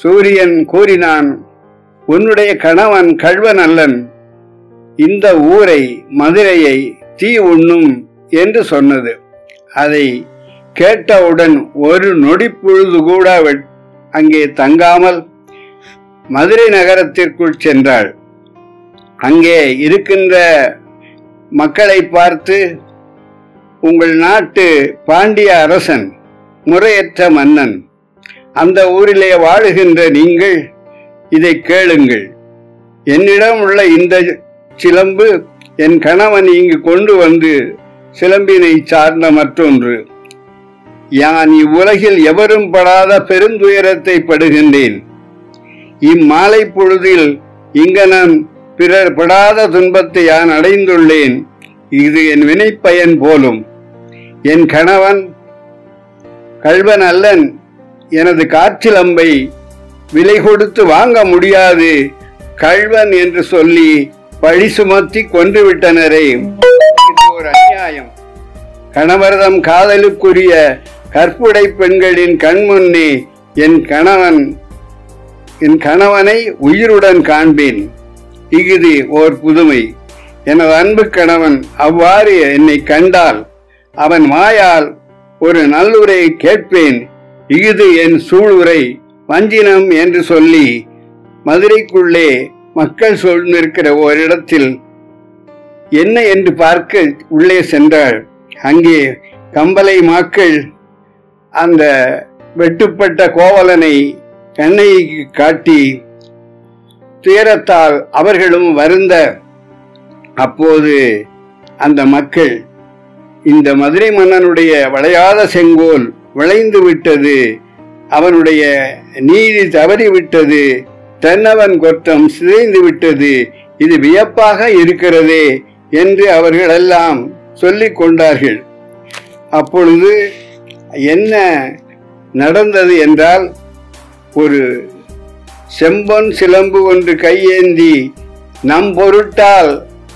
சூரியன் கூறினான் உன்னுடைய கணவன் கள்வன் அல்லன் இந்த ஊரை மதுரையை தீ உண்ணும் என்று சொன்னது. அதை கேட்டவுடன் ஒரு நொடி பொழுது கூட அங்கே தங்காமல் மதுரை நகரத்திற்குள் சென்றாள். அங்கே இருக்கின்ற மக்களை பார்த்து உங்கள் நாட்டு பாண்டிய அரசன் முறையற்ற மன்னன். அந்த ஊரிலே வாழுகின்ற நீங்கள் இதை கேளுங்கள். என்னிடம் உள்ள இந்த சிலம்பு என் கணவன் இங்கு கொண்டு வந்து சிலம்பினை சார்ந்த மற்றொன்று. யான் இவ்வுலகில் எவரும் படாத பெருந்துயரத்தை படுகின்றேன். இம்மாலை பொழுதில் இங்கனம் பிறர் படாத துன்பத்தை யான் அடைந்துள்ளேன். இது என் வினைப்பயன் போலும். என் கணவன் கள்வன் அல்லன் எனது காற்றிலம்பை விலை கொடுத்து வாங்க முடியாது. கள்வன் என்று சொல்லி பழி சுமத்தி கொன்று விட்டனரே ஒரு அநியாயம். கணவர்தம் காதலுக்குரிய கற்புடை பெண்களின் கண்முன்னே என் கணவன் என் கணவனை உயிருடன் காண்பேன். இஃது ஓர் புதுமை. எனது அன்பு கணவன் அவ்வாறு என்னை கண்டால் அவன் வாயால் ஒரு நல்லுரையை கேட்பேன். இஃது என் சூளுரை வஞ்சினம் என்று சொல்லி மதுரைக்குள்ளே மக்கள் சூழ்ந்திருக்கிற ஓரிடத்தில் என்ன என்று பார்க்க உள்ளே சென்றாள். அங்கே கம்பலை மாக்கள் அந்த வெட்டுப்பட்ட கோவலனை கண்ணைக்கு காட்டி துயரத்தால் அவர்களும் வருந்த அப்போது அந்த மக்கள் இந்த மதுரை மன்னனுடைய வளையாத செங்கோல் விளைந்து விட்டது. அவனுடைய நீதி தவறிவிட்டது. தன்னவன் கொற்றம் சிதைந்து விட்டது. இது வியப்பாக இருக்கிறதே என்று அவர்களெல்லாம் சொல்லிக் கொண்டார்கள். அப்பொழுது என்ன நடந்தது என்றால் ஒரு செம்பொன் சிலம்பு ஒன்று கையேந்தி நம் பொருட்டால்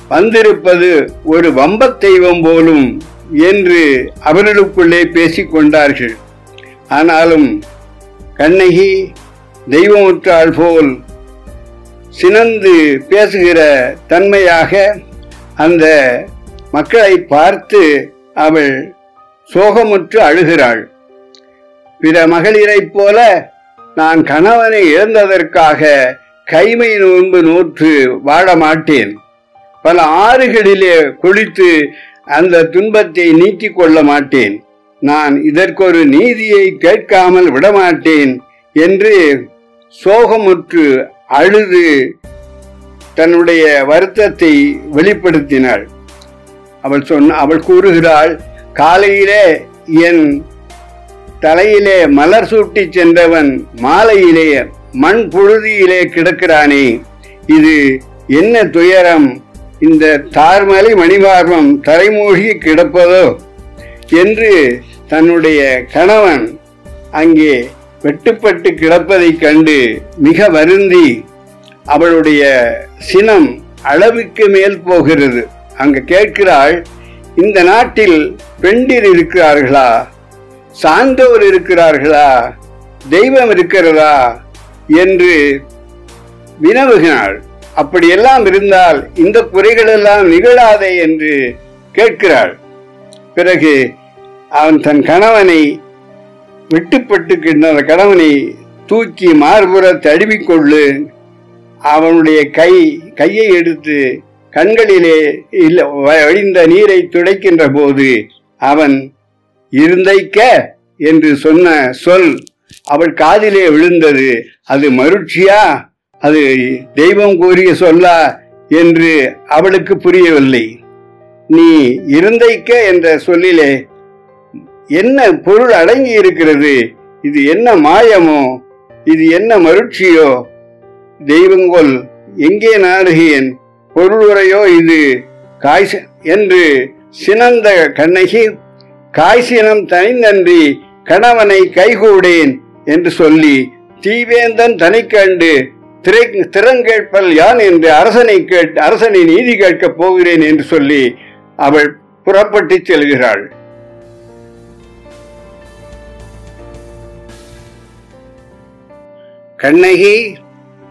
வந்திருப்பது ஒரு வம்பத் தெய்வம் போலும் என்று அவர்களுக்குள்ளே பேசிக் கொண்டார்கள். ஆனாலும் கண்ணகி தெய்வமுற்றாள் போல் சினந்து பேசுகிற தன்மையாக அந்த மக்களை பார்த்து அவள் சோகமுற்று அழுகிறாள். பிற மகளிரைப் போல நான் கணவனை இழந்ததற்காக கைமை நோன்பு நூற்று வாழ மாட்டேன். பல ஆறுகளிலே குளித்து அந்த துன்பத்தை நீக்கிக் கொள்ள மாட்டேன். நான் இதற்கொரு நீதியை கேட்காமல் விடமாட்டேன் என்று சோகமுற்று அழுது தன்னுடைய வருத்தத்தை வெளிப்படுத்தினாள். அவள் சொன்ன அவள் கூறுகிறாள் காலையிலே என் தலையிலே மலர் சூட்டி சென்றவன் மாலையிலே மண் புழுதியிலே கிடக்கிறானே. இது என்ன துயரம் இந்த தார்மலை மணிமார்பம் தலைமூழ்கி கிடப்பதோ என்று தன்னுடைய கணவன் அங்கே வெட்டுப்பட்டு கிடப்பதைக் கண்டு மிக வருந்தி அவளுடைய சினம் அளவுக்கு மேல் போகிறது. அங்கு கேட்கிறாள் இந்த நாட்டில் பெண்டிர் இருக்கிறார்களா? சார்ந்தோர் இருக்கிறார்களா? தெய்வம் இருக்கிறதா? என்று வினவுகிறாள். அப்படியெல்லாம் இருந்தால் இந்த குறைகள் எல்லாம் நிகழாதே என்று கேட்கிறாள். பிறகு அவன் தன் கணவனை விட்டுப்பட்டு கிடந்த கணவனை தூக்கி மார்புற தழுவிக்கொள்ளு அவனுடைய கை கையை எடுத்து கண்களிலே இல்ல வழிந்த நீரை துடைக்கின்ற போது அவன் இருந்தைக்க? என்று சொன்ன சொல் அவள் காதிலே விழுந்தது. அது மருட்சியா? அது தெய்வம் கூறிய சொல்லா என்று அவளுக்கு புரியவில்லை. நீ இருந்தைக்க என்ற சொல்லிலே என்ன பொருள் அடங்கி இருக்கிறது? இது என்ன மாயமோ? இது என்ன மருட்சியோ? தெய்வங்கொல் எங்கே நாடுகிறேன்? பொருளுரையோ இது? காய்ச என்று சினந்த கண்ணகி காய்ச்சினம் தனிந்தன்றி கணவனை கைகூடேன் என்று சொல்லி தீவேந்தன் தனிக்கண்டு திரை திறங்கேட்பல் யான் என்று அரசனை கேட் அரசனை நீதி கேட்கப் போகிறேன் என்று சொல்லி அவள் புறப்பட்டு செல்கிறாள். கண்ணகி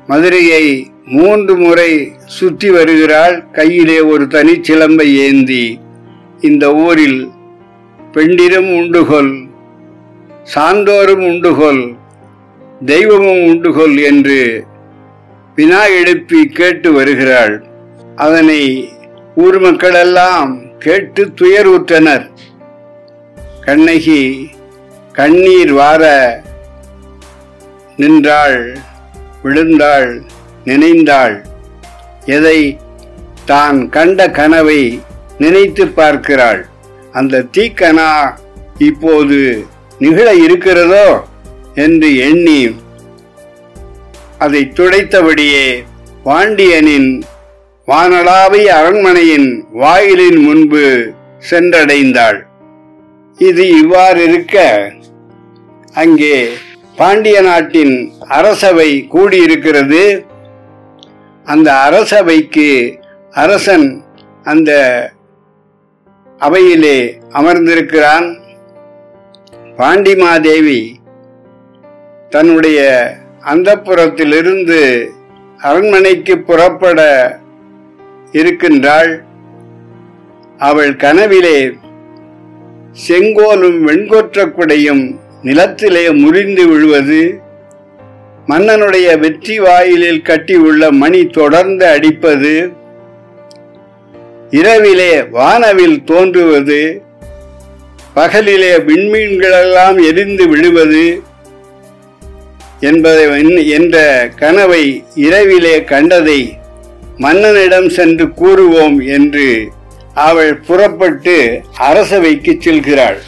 மதுரையை மூன்று முறை சுற்றி வருகிறாள். கையிலே ஒரு தனிச்சிலம்பை ஏந்தி இந்த ஊரில் பெண்டிரும் உண்டுகொல் சான்றோரும் உண்டுகொல் தெய்வமும் உண்டுகொல் என்று வினா எழுப்பி கேட்டு வருகிறாள். அதனை ஊர் மக்களெல்லாம் கேட்டு துயருற்றனர். கண்ணகி கண்ணீர் வார நின்றாள் விழுந்தாள் நினைந்தாள். எதை தான் கண்ட கனவை நினைத்து பார்க்கிறாள். அந்த தீக்கனா இப்போது நிகழ இருக்கிறதோ என்று எண்ணி அதை துடைத்தபடியே பாண்டியனின் வானளாவிய அரண்மனையின் வாயிலின் முன்பு சென்றடைந்தாள். இது இவ்வாறு இருக்க அங்கே பாண்டிய நாட்டின் அரசவை கூடியிருக்கிறது. அந்த அரசவைக்கு அரசன் அந்த அவையிலே அமர்ந்திருக்கிறான். பாண்டிமாதேவி தன்னுடைய அந்தப்புறத்திலிருந்து அரண்மனைக்கு புறப்பட இருக்கின்றாள். அவள் கனவிலே செங்கோலும் வெண்கொற்றக்குடையும் நிலத்திலே முறிந்து விழுவது மன்னனுடைய வெற்றி வாயிலில் கட்டியுள்ள மணி தொடர்ந்து அடிப்பது இரவிலே வானவில் தோன்றுவது பகலிலே விண்மீன்களெல்லாம் எரிந்து விழுவது என்பதை என்ற கனவை இரவிலே கண்டதை மன்னனிடம் சென்று கூறுவோம் என்று அவள் புறப்பட்டு அரசவைக்கு செல்கிறாள்.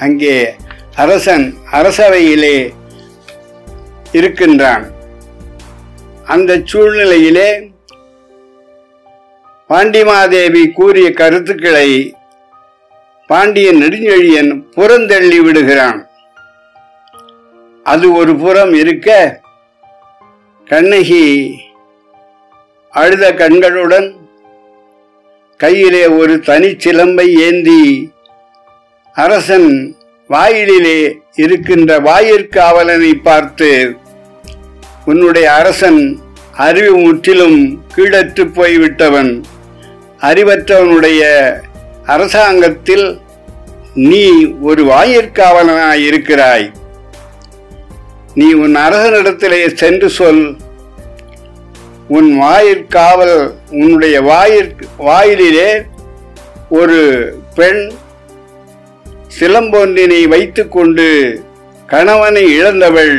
அங்கே அரசன் அரசவையிலே இருக்கின்றான். அந்த சூழ்நிலையிலே பாண்டிமாதேவி கூறிய கருத்துக்களை பாண்டியன் நெடுஞ்செழியன் புறந்தள்ளி விடுகிறான். அது ஒரு புறம் இருக்க கண்ணகி அழுத கண்களுடன் கையிலே ஒரு தனிச்சிலம்பை ஏந்தி அரசன் வாயிலிலே இருக்கின்ற வாயிற்காவலனை பார்த்து உன்னுடைய அரசன் அறிவு முற்றிலும் கீழற்று போய்விட்டவன். அறிவற்றவனுடைய அரசாங்கத்தில் நீ ஒரு வாயிற்காவலனாய் இருக்கிறாய் நீ உன் அரசனிடத்திலே சென்று சொல். உன் வாயிற்காவல் உன்னுடைய வாயிற்கு வாயிலிலே ஒரு பெண் சிலம்பொன்றினை வைத்துக்கொண்டு கணவனை இழந்தவள்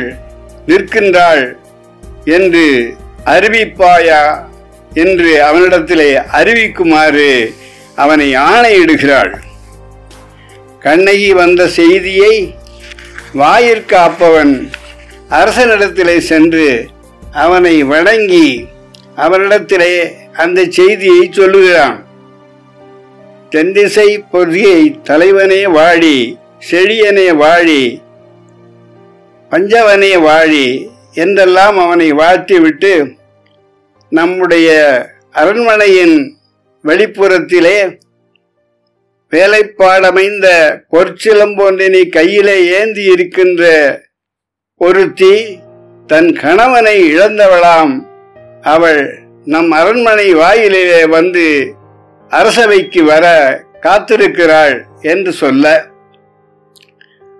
நிற்கின்றாள் என்று அறிவிப்பாயா என்று அவனிடத்திலே அறிவிக்குமாறு அவனை ஆணையிடுகிறாள். கண்ணகி வந்த செய்தியை வாயிற்காப்பவன் அரசனிடத்திலே சென்று அவனை வணங்கி அவனிடத்திலே அந்த செய்தியை சொல்லுகிறான். தென்திசை பொதியை தலைவனே வாழி செழியனே வாழி பஞ்சவனே வாழி என்றெல்லாம் அவனை வாழ்த்திவிட்டு நம்முடைய அரண்மனையின் வெளிப்புறத்திலே வேலைப்பாடமைந்த பொற்சிலம்பொன்றினை கையிலே ஏந்தி இருக்கின்ற ஒருத்தி தன் கணவனை இழந்தவளாம். அவள் நம் அரண்மனை வாயிலே வந்து அரசவைக்கு வர காத்திருக்கிறாள் என்று சொல்ல.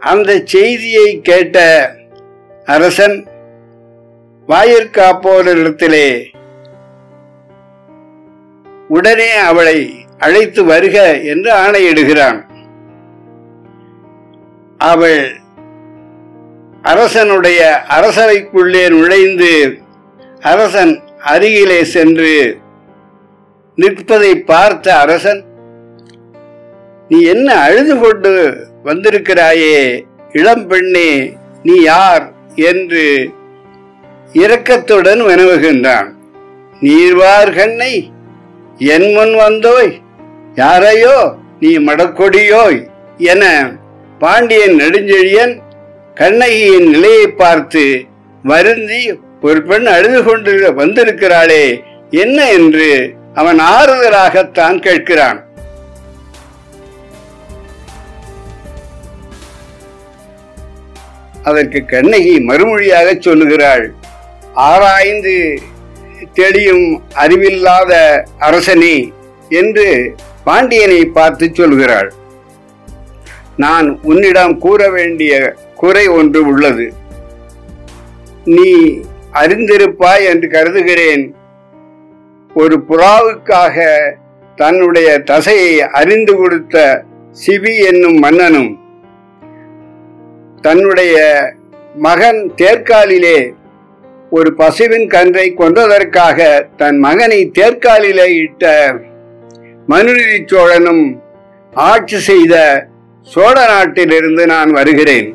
அந்த செய்தியை கேட்ட அரசன் வாயிற்காப்போரிடத்திலே உடனே அவளை அழைத்து வருக என்று ஆணையிடுகிறான். அவள் அரசனுடைய அரசவைக்குள்ளே நுழைந்து அரசன் அருகிலே சென்று நிற்பதை பார்த்த அரசன் நீ என்ன அழுது கொண்டு வந்திருக்கிறாயே? இளம் பெண்ணே நீ யார்? என்று இரக்கத்துடன் வினவுகின்றான். நீர்வார் கண்ணை என் முன் வந்தோய் யாரையோ நீ மடக்கொடியோய் என பாண்டியன் நெடுஞ்செழியன் கண்ணகியின் நிலையை பார்த்து வருந்தி ஒரு பெண் அழுது கொண்டு வந்திருக்கிறாளே என்ன என்று அவன் ஆறுதலாகத்தான் கேட்கிறான். அதற்கு கண்ணகி மறுமொழியாக சொல்லுகிறாள். ஆராய்ந்து தெளியும் அறிவில்லாத அரசனே என்று பாண்டியனை பார்த்து சொல்கிறாள். நான் உன்னிடம் கூற வேண்டிய குறை ஒன்று உள்ளது. நீ அறிந்திருப்பாய் என்று கருதுகிறேன். ஒரு புறாவுக்காக தன்னுடைய தசையை அறிந்து கொடுத்த சிவி என்னும் மன்னனும் தன்னுடைய மகன் தேர்காலிலே ஒரு பசுவின் கன்றை கொன்றதற்காக தன் மகனை தேர்காலிலே இட்ட மனுநீதி சோழனும் ஆட்சி செய்த சோழ நாட்டிலிருந்து நான் வருகிறேன்.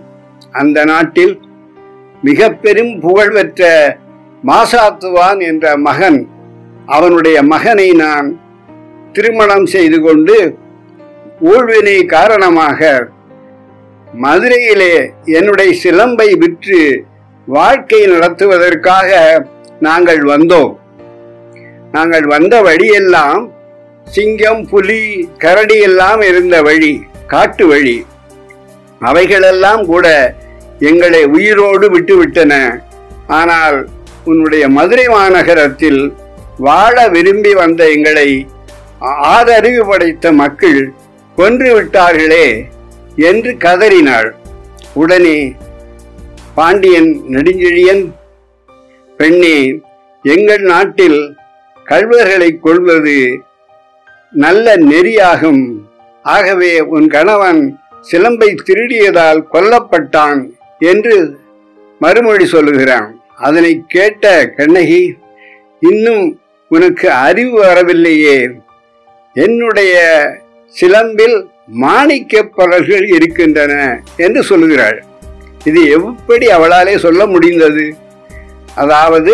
அந்த நாட்டில் மிக பெரும் புகழ்பெற்ற மாசாத்துவான் என்ற மகன் அவனுடைய மகனை நான் திருமணம் செய்து கொண்டு ஊழ்வினை காரணமாக மதுரையிலே என்னுடைய சிலம்பை விற்று வாழ்க்கை நடத்துவதற்காக நாங்கள் வந்தோம். நாங்கள் வந்த வழியெல்லாம் சிங்கம் புலி கரடி எல்லாம் இருந்த வழி காட்டு வழி. அவைகளெல்லாம் கூட எங்களை உயிரோடு விட்டுவிட்டன. ஆனால் உன்னுடைய மதுரை மாநகரத்தில் வாழ விரும்பி வந்த எங்களை ஆதறிவு படைத்த மக்கள் கொன்று விட்டார்களே என்று கதறினாள். உடனே பாண்டியன் நெடுஞ்செழியன் பெண்ணே எங்கள் நாட்டில் கல்வர்களை கொள்வது நல்ல நெறியாகும். ஆகவே உன் கணவன் சிலம்பை திருடியதால் கொல்லப்பட்டான் என்று மறுமொழி சொல்லுகிறான். அதனை கேட்ட கண்ணகி இன்னும் உனக்கு அறிவு வரவில்லையே. என்னுடைய சிலம்பில் மாணிக்க பலர்கள் இருக்கின்றன என்று சொல்லுகிறாள். இது எப்படி அவளாலே சொல்ல முடிந்தது? அதாவது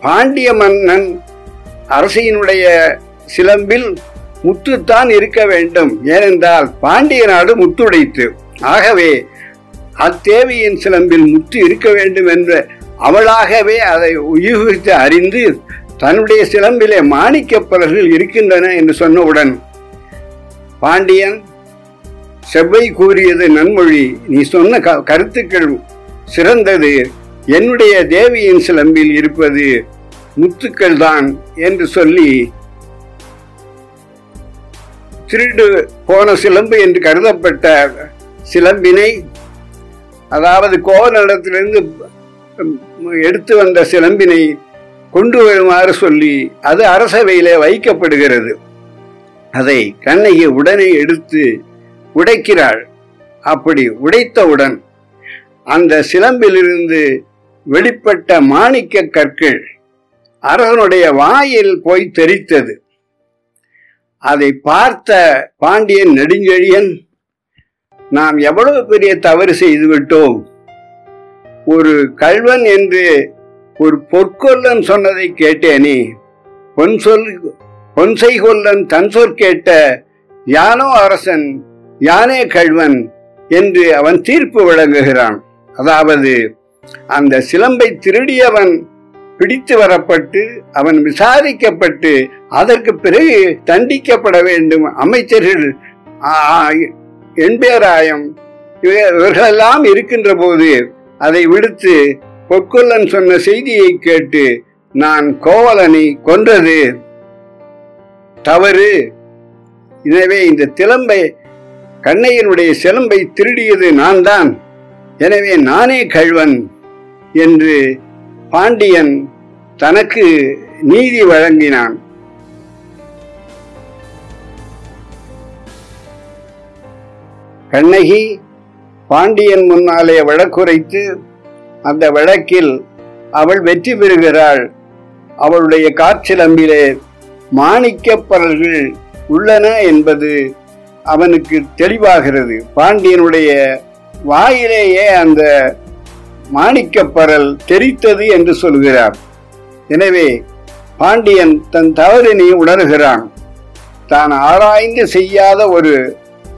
பாண்டிய மன்னன் அரசியினுடைய சிலம்பில் முத்துத்தான் இருக்க வேண்டும். ஏனென்றால் பாண்டிய நாடு முத்துடைத்து ஆகவே அத்தேவியின் சிலம்பில் முத்து இருக்க வேண்டும் என்ற அவளாகவே அதை உயூகித்து அறிந்து தன்னுடைய சிலம்பிலே மாணிக்க பலர்கள் இருக்கின்றன என்று சொன்னவுடன் பாண்டியன் செவ்வை கூறியது நன்மொழி. நீ சொன்ன கருத்துக்கள் சிறந்தது. என்னுடைய தேவியின் சிலம்பில் இருப்பது முத்துக்கள் தான் என்று சொல்லி திருடு போன சிலம்பு என்று கருதப்பட்ட சிலம்பினை அதாவது கோவனிடத்திலிருந்து எடுத்து வந்த சிலம்பினை கொண்டு வருமாறு சொல்லி அது அரசவையிலே வைக்கப்படுகிறது. அதை கண்ணகி உடனே எடுத்து உடைக்கிறாள். அப்படி உடைத்தவுடன் அந்த சிலம்பிலிருந்து வெளிப்பட்ட மாணிக்க கற்கள் அரசனுடைய வாயில் போய் தெரித்தது. அதை பார்த்த பாண்டியன் நெடுஞ்செழியன் நாம் எவ்வளவு பெரிய தவறு செய்துவிட்டோம். ஒரு கல்வன் என்று ஒரு பொற்கொல்லன் சொன்னதை கேட்டேனே. பொன் சொல் பொன்சை கொல்லன் தன் சொல் கேட்ட யானோ அரசன் யானே கல்வன் என்று அவன் தீர்ப்பு வழங்குகிறான். அதாவது அந்த சிலம்பை திருடியவன் பிடித்து வரப்பட்டு அவன் விசாரிக்கப்பட்டு அதற்கு பிறகு தண்டிக்கப்பட வேண்டும். அமைச்சர்கள் என்பேராயம் இவர்களெல்லாம் இருக்கின்ற போது அதை விடுத்து பொற்கொல்லன் சொன்ன செய்தியை கேட்டு நான் கோவலனை கொன்றது. தவறு. எனவே இந்த திலம்பை கண்ணையனுடைய சிலம்பை திருடியது நான் தான் எனவே நானே கழ்வன் என்று பாண்டியன் தனக்கு நீதி வழங்கினான். கண்ணகி பாண்டியன் முன்னாலே வழக்குரைத்து அந்த வழக்கில் அவள் வெற்றி பெறுகிறாள். அவளுடைய காற்றிலம்பிலே மாணிக்கப்பரல்கள் உள்ளன என்பது அவனுக்கு தெளிவாகிறது. பாண்டியனுடைய வாயிலேயே அந்த மாணிக்கப்பரல் தெரித்தது என்று சொல்கிறார். எனவே பாண்டியன் தன் தவறினை உணர்கிறான். தான் ஆராய்ந்து செய்யாத ஒரு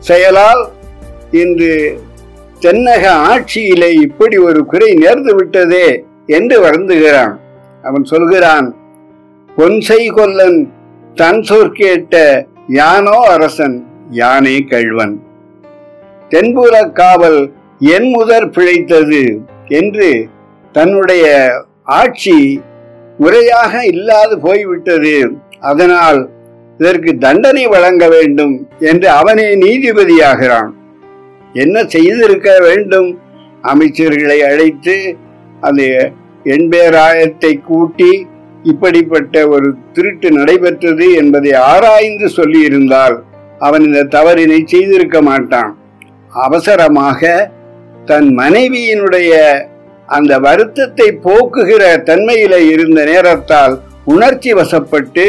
செயலால் இன்று தென்னக ஆட்சியிலே இப்படி ஒரு குறை நேர்ந்து விட்டதே என்று வருந்துகிறான். அவன் சொல்கிறான் பொன்சை கொல்லன் தன் சொற்கேட்ட யானோ அரசன் யானே கழ்வன் தென்புற காவல் என் முதற் பிழைத்தது என்று தன்னுடைய ஆட்சி முறையாக இல்லாது போய்விட்டது. அதனால் இதற்கு தண்டனை வழங்க வேண்டும் என்று அவனே நீதிபதியாகிறான். என்ன செய்திருக்க வேண்டும்? அமைச்சர்களை அழைத்து அந்த எண்பேராயத்தை கூட்டி இப்படிப்பட்ட ஒரு திருட்டு நடைபெற்றது என்பதை ஆராய்ந்து சொல்லியிருந்தால் அவன் இந்த தவறினை செய்திருக்க மாட்டான். அவசரமாக தன் மனைவியினுடைய அந்த வருத்தத்தை போக்குகிற தன்மையில இருந்த நேரத்தால் உணர்ச்சி வசப்பட்டு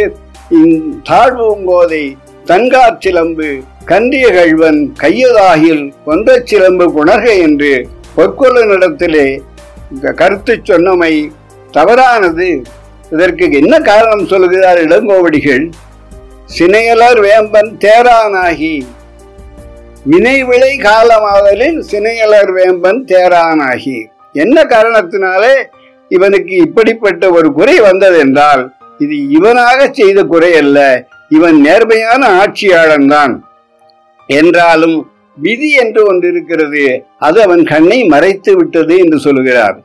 தாழ்வுங்கோதை தன்கார் சிலம்பு கழ்வன் கையதாகில் கொன்ற சிலம்பு குணர்க என்று பொற்கொள்ளனிடத்திலே கருத்து சொன்னமை தவறானது. இதற்கு என்ன காரணம் சொல்கிறார் இளங்கோவடிகள்? சினையலர் வேம்பன் தேரானாகி மினைவிளை காலமாதலில் சினையலர் வேம்பன் தேரானாகி. என்ன காரணத்தினாலே இவனுக்கு இப்படிப்பட்ட ஒரு குறை வந்ததென்றால் இது இவனாக செய்த குறை அல்ல. இவன் நேர்மையான ஆட்சியாளன் தான் என்றாலும் விதி என்று ஒன்று இருக்கிறது அது அவன் கண்ணை மறைத்து விட்டது என்று சொல்கிறார்.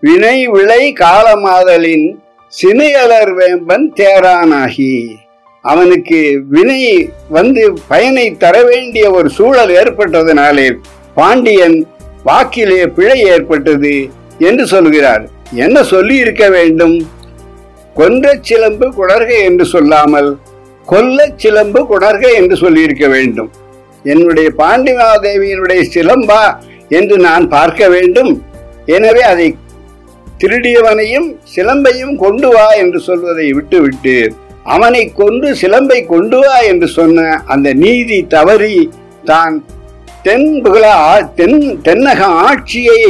வினை விளை காலமாதலின் சினையலர் வேம்பன் தேரானாகி. அவனுக்கு வினை வந்து பயனை தர வேண்டிய ஒரு சூழல் ஏற்பட்டதனாலே பாண்டியன் வாக்கிலே பிழை ஏற்பட்டது என்று சொல்கிறார். என்ன சொல்லி இருக்க வேண்டும்? கொன்ற சிலம்பு குணர்க என்று சொல்லாமல் கொல்ல சிலம்பு கொணர்க என்று சொல்லியிருக்க வேண்டும். என்னுடைய பாண்டிமாதேவியினுடைய சிலம்பா என்று நான் பார்க்க வேண்டும். எனவே அதை திருடியவனையும் சிலம்பையும் கொண்டு வா என்று சொல்வதை விட்டுவிட்டு அவனை கொண்டு சிலம்பை கொண்டு வா என்று சொன்ன அந்த நீதி தவறி தான் தென் புகழ தென் தென்னக ஆட்சியை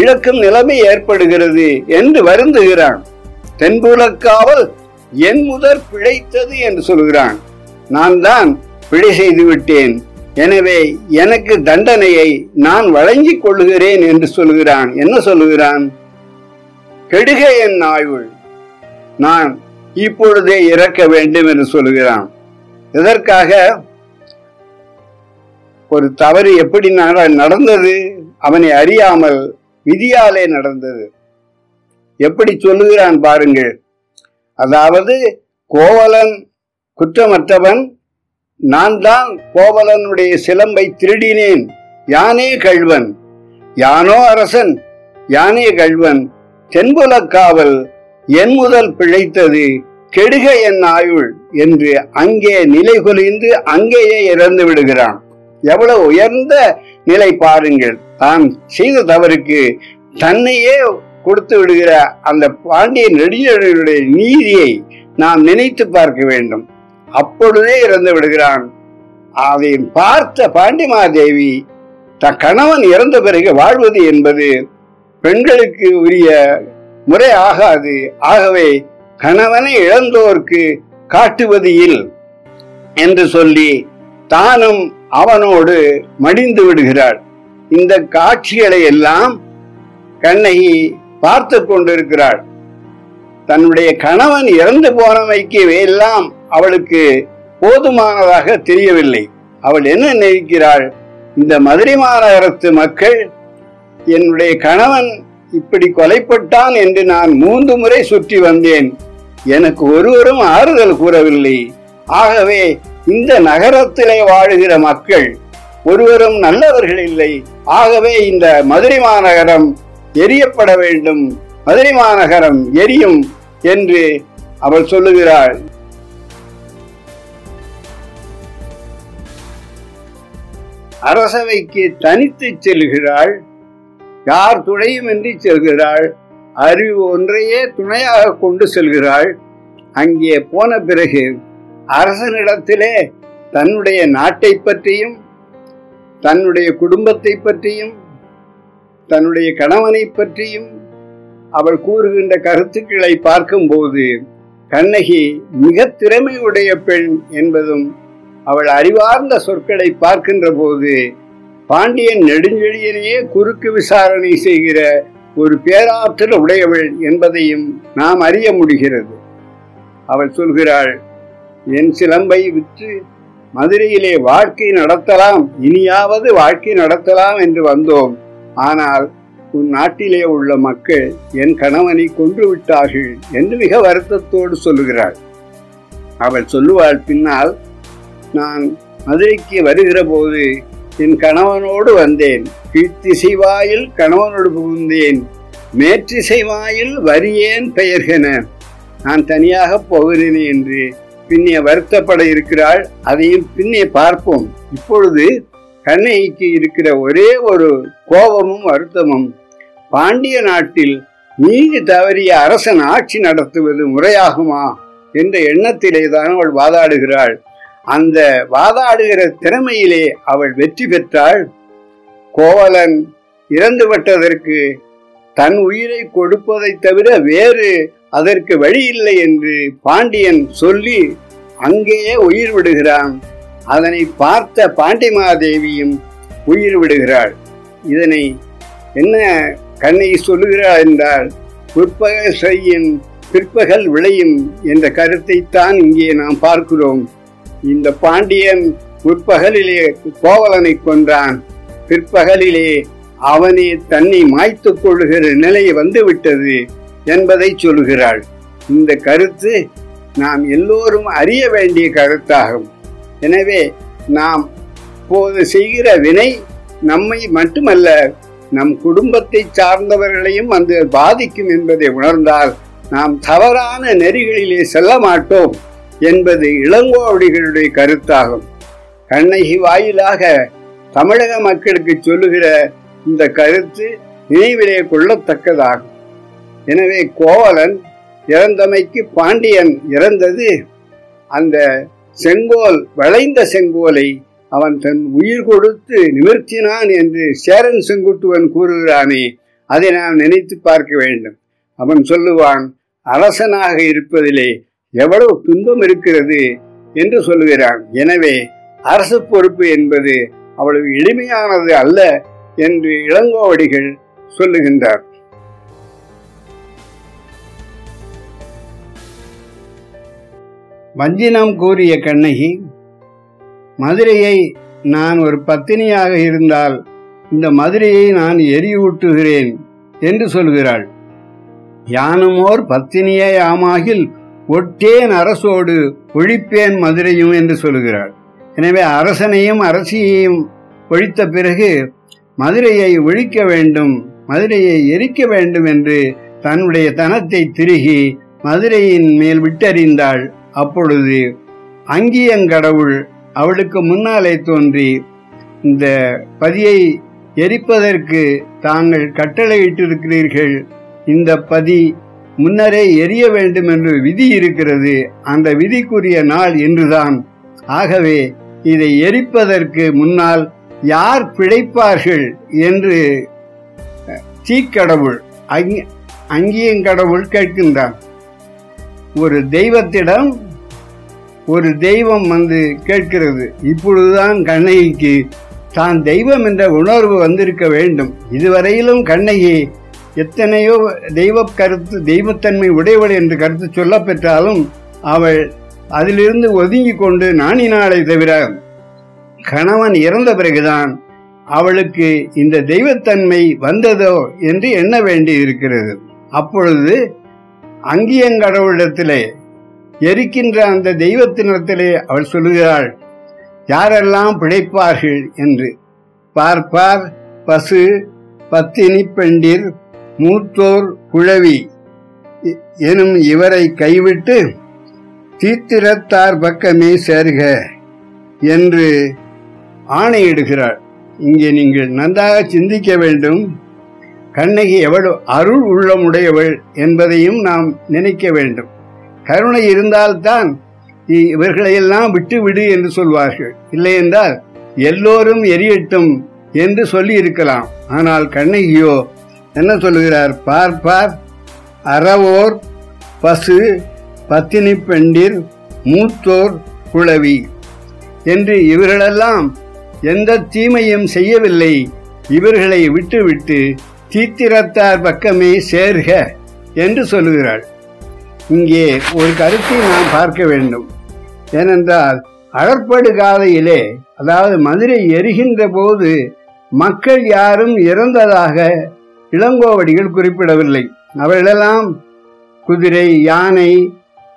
இழக்கும் நிலைமை ஏற்படுகிறது என்று வருந்துகிறான். தென்புலக்காவல் என் முதற் பிழைத்தது என்று சொல்கிறான். நான் தான் பிழை செய்து விட்டேன். எனவே எனக்கு தண்டனையை நான் வழங்கிக் கொள்ளுகிறேன் என்று சொல்கிறான். என்ன சொல்லுகிறான் கெடுக என் ஆயுள். நான் இப்பொழுதே இறக்க வேண்டும் என்று சொல்கிறான். இதற்காக ஒரு தவறு எப்படி நடந்தது? அவனை அறியாமல் விதியாலே நடந்தது. எப்படி சொல்லுகிறான் பாருங்கள். அதாவது கோவலன் குற்றமற்றவன் நான் தான் கோவலனுடைய சிலம்பை திருடினேன் யானே கழ்வன். யானோ அரசன் யானே கழ்வன். தென்புலக்காவல் என் முதல் பிழைத்தது கெடுக என் ஆயுள் என்று அங்கே நிலை குலைந்து அங்கேயே இறந்து விடுகிறான். எவ்வளவு உயர்ந்த நிலை பாருங்கள். தான் செய்த தவறுக்கு தன்னையே கொடுத்து விடுகிற அந்த பாண்டிய நெடியனுடைய நீதியை நாம் நினைத்து பார்க்க வேண்டும். அப்பொழுதே இறந்து விடுகிறான். அதை பார்த்த பாண்டிமாதேவி தன் கணவன் இறந்த பிறகு வாழ்வது என்பது பெண்களுக்கு உரிய முறை ஆகாது. ஆகவே கணவனை இழந்தோர்க்கு காட்டுவது இல் என்று சொல்லி தானும் அவனோடு மடிந்து விடுகிறாள். இந்த காட்சிகளை எல்லாம் கண்ணகி பார்த்து கொண்டிருக்கிறாள். தன்னுடைய கணவன் இறந்து போனவைக்கு எல்லாம் அவளுக்கு போதுமானதாக தெரியவில்லை. அவள் என்ன நினைக்கிறாள்? இந்த மதுரை மாநகரத்து மக்கள் என்னுடைய கணவன் இப்படி கொலைப்பட்டான் என்று நான் மூன்று முறை சுற்றி வந்தேன். எனக்கு ஒருவரும் ஆறுதல் கூறவில்லை. ஆகவே இந்த நகரத்திலே வாழுகிற மக்கள் ஒருவரும் நல்லவர்கள் இல்லை. ஆகவே இந்த மதுரை மாநகரம் எரியப்பட வேண்டும். மதுரை மாநகரம் எரியும் என்று அவள் சொல்லுகிறாள். அரசவைக்கு தனித்து செல்கிறாள். யார் துணையும் இன்றி செல்கிறாள்? அறிவு ஒன்றையே துணையாக கொண்டு செல்கிறாள். அங்கே போன பிறகு அரசனிடத்திலே தன்னுடைய நாட்டை பற்றியும் தன்னுடைய குடும்பத்தை பற்றியும் தன்னுடைய கணவனை பற்றியும் அவள் கூறுகின்ற கருத்துக்களை பார்க்கும்போது கண்ணகி மிக திறமையுடைய பெண் என்பதும் அவள் அறிவார்ந்த சொற்களை பார்க்கின்ற போது பாண்டியன் நெடுஞ்செழியனையே குறுக்கு விசாரணை செய்கிற ஒரு பேராற்றல் உடையவள் என்பதையும் நாம் அறிய முடிகிறது. அவள் சொல்கிறாள் என் சிலம்பை விற்று மதுரையிலே வாழ்க்கை நடத்தலாம் இனியாவது வாழ்க்கை நடத்தலாம் என்று வந்தோம். ஆனால் உன் நாட்டிலே உள்ள மக்கள் என் கணவனை கொன்று விட்டார்கள் என்று மிக வருத்தத்தோடு சொல்லுகிறாள். அவள் சொல்லுவாள் பின்னால் நான் மதுரைக்கு வருகிற போது என் கணவனோடு வந்தேன். கீழ்த்திசைவாயில் கணவனோடு புகுந்தேன். மேற்றிசைவாயில் வரியேன் பெயர்கென. நான் தனியாக போகிறேன் என்று பின்னே வருத்தப்பட இருக்கிறாள். அதையும் பின்னே பார்ப்போம். இப்பொழுது கண்ணைக்கு இருக்கிற ஒரே ஒரு கோபமும் வருத்தமும் பாண்டிய நாட்டில் நீதி தவறிய அரசன் ஆட்சி நடத்துவது முறையாகுமா என்ற எண்ணத்திலே தான் அவள் வாதாடுகிறாள். அந்த வாதாடுகிற திறமையிலே அவள் வெற்றி பெற்றாள். கோவலன் இறந்துவிட்டதற்கு தன் உயிரை கொடுப்பதை தவிர வேறு அதற்கு வழி இல்லை என்று பாண்டியன் சொல்லி அங்கேயே உயிர் விடுகிறான். அதனை பார்த்த பாண்டிமாதேவியும் உயிர் விடுகிறாள். இதனை என்ன கண்ணை சொல்லுகிறாள் என்றால் பிற்பகல் செய்யும் பிற்பகல் விளையும் என்ற கருத்தைத்தான் இங்கே நாம் பார்க்கிறோம். இந்த பாண்டியன் பிற்பகலிலே கோவலனை கொன்றான். பிற்பகலிலே அவனே தன்னை மாய்த்துக் கொள்ளுகிற நிலை வந்துவிட்டது என்பதை சொல்கிறாள் இந்த கருத்து நாம் எல்லோரும் அறிய வேண்டிய கருத்தாகும். எனவே நாம் இப்போது செய்கிற வினை நம்மை மட்டுமல்ல நம் குடும்பத்தை சார்ந்தவர்களையும் அந்த பாதிக்கும் என்பதை உணர்ந்தால் நாம் தவறான நெறிகளிலே செல்ல மாட்டோம் என்பது இளங்கோவடிகளுடைய கருத்தாகும். கண்ணகி வாயிலாக தமிழக மக்களுக்கு சொல்லுகிற இந்த கருத்து நினைவிலே கொள்ளத்தக்கதாகும். எனவே கோவலன் இறந்தமைக்கு பாண்டியன் இறந்தது அந்த செங்கோல் வளைந்த செங்கோலை அவன் தன் உயிர் கொடுத்து நிமிர்த்தினான் என்று சேரன் செங்குட்டுவன் கூறுகிறானே அதை நாம் நினைத்து பார்க்க வேண்டும். அவன் சொல்லுவான் அரசனாக இருப்பதிலே எவ்வளவு துன்பம் இருக்கிறது என்று சொல்லுகிறான். எனவே அரசு பொறுப்பு என்பது அவ்வளவு எளிமையானது அல்ல என்று இளங்கோவடிகள் சொல்லுகின்றார். வஞ்சினம் கூறிய கண்ணகி மதுரையை நான் ஒரு பத்தினியாக இருந்தால் இந்த மதுரையை நான் எரியூட்டுகிறேன் என்று சொல்கிறாள். யானுமோர் பத்தினியே ஆமாகில் ஒட்டேன் அரசோடு ஒழிப்பேன் மதுரையும் என்று சொல்கிறாள். எனவே அரசனையும் அரசியையும் ஒழித்த பிறகு மதுரையை ஒழிக்க வேண்டும் மதுரையை எரிக்க வேண்டும் என்று தன்னுடைய தனத்தை திருகி மதுரையின் மேல் விட்டறிந்தாள். அப்பொழுது அங்கியங்கடவுள் அவளுக்கு முன்னாலே தோன்றி இந்த பதியை எரிப்பதற்கு தாங்கள் கட்டளையிட்டிருக்கிறீர்கள். இந்த பதி முன்னரே எரிய வேண்டும் என்று விதி இருக்கிறது. அந்த விதிக்குரிய நாள் என்றுதான் ஆகவே இதை எரிப்பதற்கு முன்னால் யார் பிழைப்பார்கள் என்று தீக்கடவுள் அங்கியங்கடவுள் கேட்கின்றான். ஒரு தெய்வத்திடம் ஒரு தெய்வம் வந்து கேட்கிறது இப்பொழுதுதான் கண்ணகிக்கு தான் தெய்வம் என்ற உணர்வு வந்திருக்க வேண்டும். இதுவரையிலும் கண்ணகி எத்தனையோ தெய்வ கருத்து தெய்வத்தன்மை உடையவள் என்று கருத்து சொல்ல பெற்றாலும் அவள் அதிலிருந்து ஒதுங்கி கொண்டு நாணினாளை தவிர கணவன் இறந்த பிறகுதான் அவளுக்கு இந்த தெய்வத்தன்மை வந்ததோ என்று எண்ண வேண்டி இருக்கிறது அப்பொழுது அங்கியங்கடவுளிடத்திலே எரிக்கின்ற அந்த தெய்வத்தினத்திலே அவள் சொல்லுகிறாள் யாரெல்லாம் பிழைப்பார்கள் என்று? பார்ப்பார் பசு பத்தினி பெண்டிர் மூத்தோர் குழவி. எனும் இவரை கைவிட்டு தீத்திரத்தார் பக்கமே சேர்க என்று ஆணையிடுகிறாள். இங்கே நீங்கள் நன்றாக சிந்திக்க வேண்டும். கண்ணகி எவ்வளவு அருள் உள்ளமுடையவள் என்பதையும் நாம் நினைக்க வேண்டும். கருணை இருந்தால்தான் இவர்களையெல்லாம் விட்டு விடு என்று சொல்வார்கள். இல்லை என்றால் எல்லோரும் எரியட்டும் என்று சொல்லி இருக்கலாம் ஆனால் கண்ணகியோ என்ன சொல்லுகிறார்? பார்ப்பார் அறவோர் பசு பத்தினி பெண்டிர் மூத்தோர் குழவி என்று இவர்களெல்லாம் எந்த தீமையும் செய்யவில்லை. இவர்களை விட்டுவிட்டு தீத்திரத்தார் பக்கமே சேர்க என்று சொல்லுகிறாள். இங்கே ஒரு கருத்தை நாம் பார்க்க வேண்டும். ஏனென்றால் அழற்படு காலையிலே அதாவது மதுரை எரிகின்ற போது மக்கள் யாரும் இறந்ததாக இளங்கோவடிகள் குறிப்பிடவில்லை. அவர்களெல்லாம் குதிரை யானை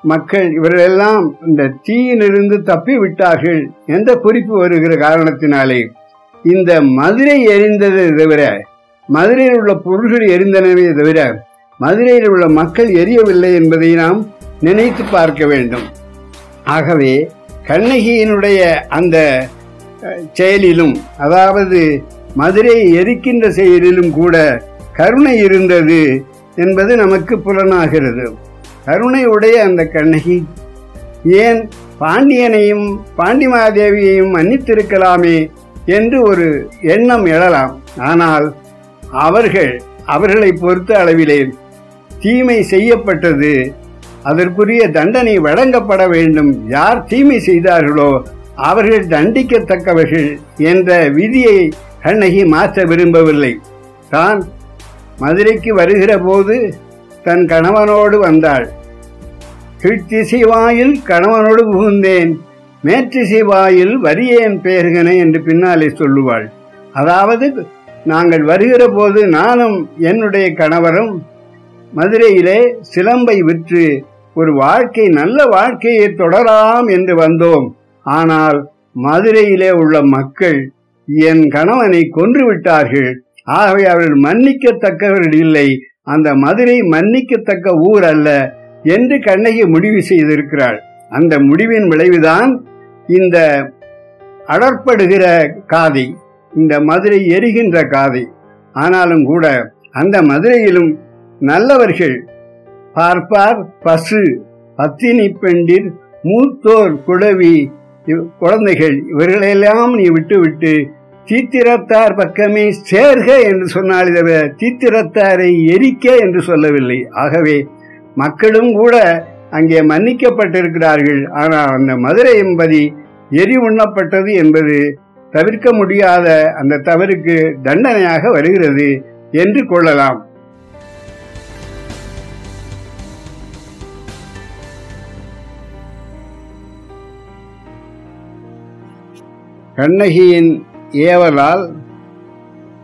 மக்கள் இவர்களெல்லாம் இந்த தீயிலிருந்து தப்பி விட்டார்கள் என்ற குறிப்பு வருகிற காரணத்தினாலே இந்த மதுரை எரிந்ததை தவிர மதுரையில் உள்ள பொருள்கள் எரிந்தனவே தவிர மதுரையில் உள்ள மக்கள் எரியவில்லை என்பதை நாம் நினைத்து பார்க்க வேண்டும். ஆகவே கண்ணகியினுடைய அந்த செயலிலும் அதாவது மதுரையை எரிக்கின்ற செயலிலும் கூட கருணை இருந்தது என்பது நமக்கு புலனாகிறது. கருணையுடைய அந்த கண்ணகி ஏன் பாண்டியனையும் பாண்டிமாதேவியையும் மன்னித்திருக்கலாமே என்று ஒரு எண்ணம் எழலாம். ஆனால் அவர்கள் அவர்களை பொறுத்த அளவிலே தீமை செய்யப்பட்டது. அதற்குரிய தண்டனை வழங்கப்பட வேண்டும். யார் தீமை செய்தார்களோ அவர்கள் தண்டிக்கத்தக்கவர்கள் என்ற விதியை கண்ணகி மாற்ற விரும்பவில்லை. தான் மதுரைக்கு வருகிற போது தன் கணவனோடு வந்தாள். கீழ்த்திசை வாயில் கணவனோடு புகுந்தேன். மேற்றிசை வாயில் வரியேன் பெயர்கன என்று பின்னாலே சொல்லுவாள். அதாவது நாங்கள் வருகிற போது நானும் என்னுடைய கணவரும் மதுரையிலே சிலம்பை விற்று ஒரு வாழ்க்கை நல்ல வாழ்க்கையை தொடரலாம் என்று வந்தோம். ஆனால் மதுரையிலே உள்ள மக்கள் என் கணவனை கொன்று விட்டார்கள் ஆகவே அவர்கள் மன்னிக்கத்தக்கவர்கள் இல்லை. அந்த மதுரை மன்னிக்கத்தக்க ஊர் அல்ல என்று கண்ணகி முடிவு செய்திருக்கிறாள். அந்த முடிவின் விளைவுதான் இந்த அடற்படுகிற காதை இந்த மதுரை எரிகின்ற காதை. ஆனாலும் கூட அந்த மதுரையிலும் நல்லவர்கள். பார்ப்பார் பசு பத்தினி பெண்டிர் மூத்தோர் குடவி குழந்தைகள் இவர்களெல்லாம் நீ விட்டுவிட்டு தீத்திரத்தார் பக்கமே சேர்க என்று சொன்னால் தவிர தீத்திரத்தாரை எரிக்க என்று சொல்லவில்லை. ஆகவே மக்களும் கூட அங்கே மன்னிக்கப்பட்டிருக்கிறார்கள். ஆனால் அந்த மதுரை என்பதி எரி உண்ணப்பட்டது என்பது தவிர்க்க முடியாத அந்த தவறுக்கு தண்டனையாக வருகிறது என்று கொள்ளலாம். கண்ணகியின் ஏவலால்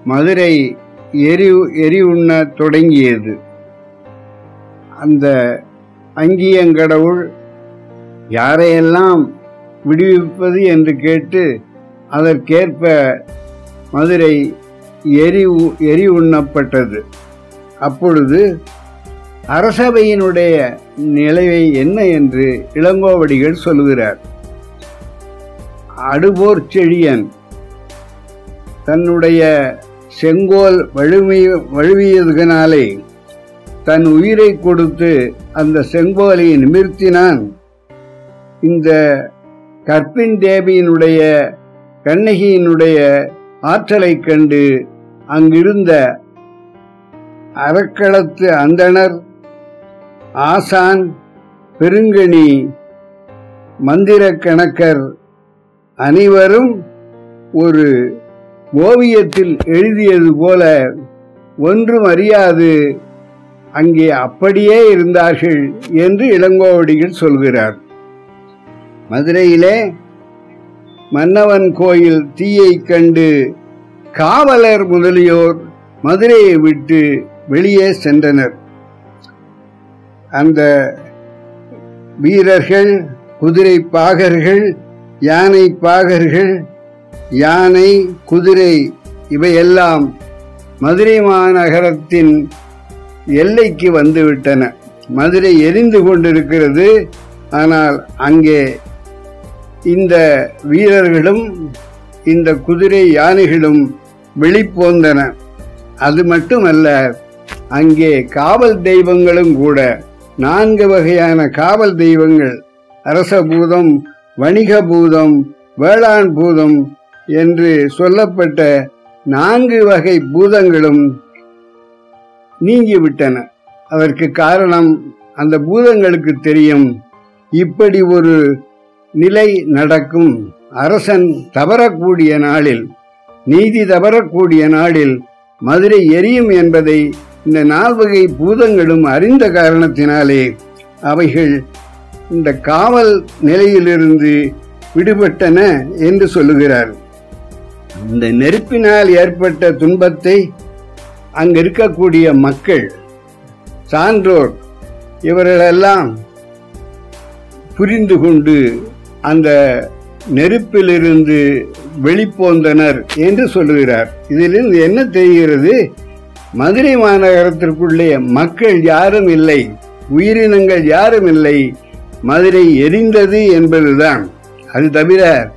மதுரை எரி எரி உண்ணத் தொடங்கியது. அந்த அங்கியங்கடவுள் யாரையெல்லாம் விடுவிப்பது என்று கேட்டு அதற்கேற்ப மதுரை எரி உ- எரி உண்ணப்பட்டது அப்பொழுது அரசபையினுடைய நிலைவை என்ன என்று இளங்கோவடிகள் சொல்கிறார். அடுபோர் செழியன். தன்னுடைய செங்கோல் வழுவி வழுவியதுனாலே தன் உயிரை கொடுத்து அந்த செங்கோலை நிமிர்த்தினான். இந்த கற்பின் தேவியினுடைய கண்ணகியினுடைய ஆற்றலைக் கண்டு அங்கிருந்த அறக்களத்து அந்தணர் ஆசான் பெருங்கணி மந்திர கணக்கர் அனைவரும் ஒரு ஓவியத்தில் எழுதியது போல ஒன்றும் அறியாது அங்கே அப்படியே இருந்தார்கள் என்று இளங்கோவடிகள் சொல்கிறார். மதுரையிலே மன்னவன் கோயில் தீயைக் கண்டு காவலர் முதலியோர் மதுரையை விட்டு வெளியே சென்றனர். அந்த வீரர்கள் குதிரை பாகர்கள் யானை பாகர்கள் யானை குதிரை இவையெல்லாம் மதுரை மாநகரத்தின் எல்லைக்கு வந்துவிட்டன. மதுரை எரிந்து கொண்டிருக்கிறது. ஆனால் அங்கே இந்த வீரர்களும் இந்த குதிரை யானைகளும் வெளிப்போந்தன. அது மட்டுமல்ல அங்கே காவல் தெய்வங்களும் கூட நான்கு வகையான காவல் தெய்வங்கள் அரச பூதம் வணிக பூதம் வேளாண் பூதம் என்று சொல்லப்பட்ட நான்கு வகை பூதங்களும் நீங்கிவிட்டன. அதற்கு காரணம் அந்த பூதங்களுக்கு தெரியும். இப்படி ஒரு நிலை நடக்கும். அரசன் தவறக்கூடிய நாளில் நீதி தவறக்கூடிய நாளில் மதுரை எரியும் என்பதை இந்த நால்வகை பூதங்களும் அறிந்த காரணத்தினாலே அவைகள் இந்த காவல் நிலையிலிருந்து விடுபட்டன என்று சொல்லுகிறார். இந்த நெருப்பினால் ஏற்பட்ட துன்பத்தை அங்கு இருக்கக்கூடிய மக்கள் சான்றோர் இவர்களெல்லாம் புரிந்து கொண்டு அந்த நெருப்பிலிருந்து வெளிப்போந்தனர் என்று சொல்லுகிறார். இதிலிருந்து என்ன தெரிகிறது? மதுரை மாநகரத்திற்குள்ளே மக்கள் யாரும் இல்லை உயிரினங்கள் யாரும் இல்லை மதுரை எரிந்தது என்பதுதான். அது தவிர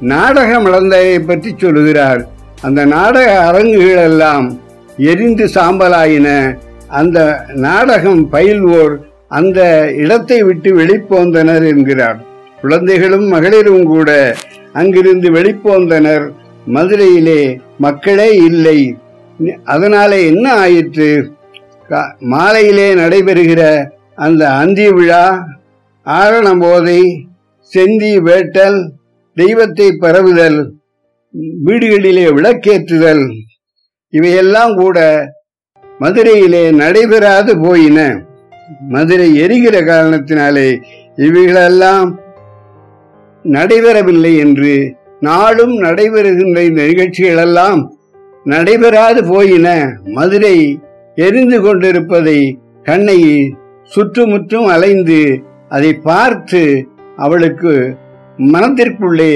நாடகம் நடந்ததை பற்றி சொல்லுகிறார். அந்த நாடக அரங்குகள் எல்லாம் எரிந்து சாம்பலாயின. அந்த நாடகம் பயில்வோர் அந்த இடத்தை விட்டு வெளிப்போந்தனர் என்கிறார். குழந்தைகளும் மகளிரும் கூட அங்கிருந்து வெளிப்போந்தனர். மதுரையிலே மக்களே இல்லை. அதனாலே என்ன ஆயிற்று? கா- மாலையிலே நடைபெறுகிற அந்த அந்தி விழா ஆரணபோதை செந்தி வேட்டல் தெய்வத்தை பரவுதல் வீடுகளிலே விளக்கேற்றுதல் இவையெல்லாம் கூட மதுரையிலே நடைபெறாது போயின. மதுரை எரிகிற காரணத்தினாலே இவைகளெல்லாம் நடைபெறவில்லை என்று நாளும் நடைபெறுகின்ற இந்த நிகழ்ச்சிகளெல்லாம் நடைபெறாது போயின. மதுரை எரிந்து கொண்டிருப்பதை கண்ணை சுற்றுமுற்றும் அலைந்து அதை பார்த்து அவளுக்கு மனத்திற்குள்ளே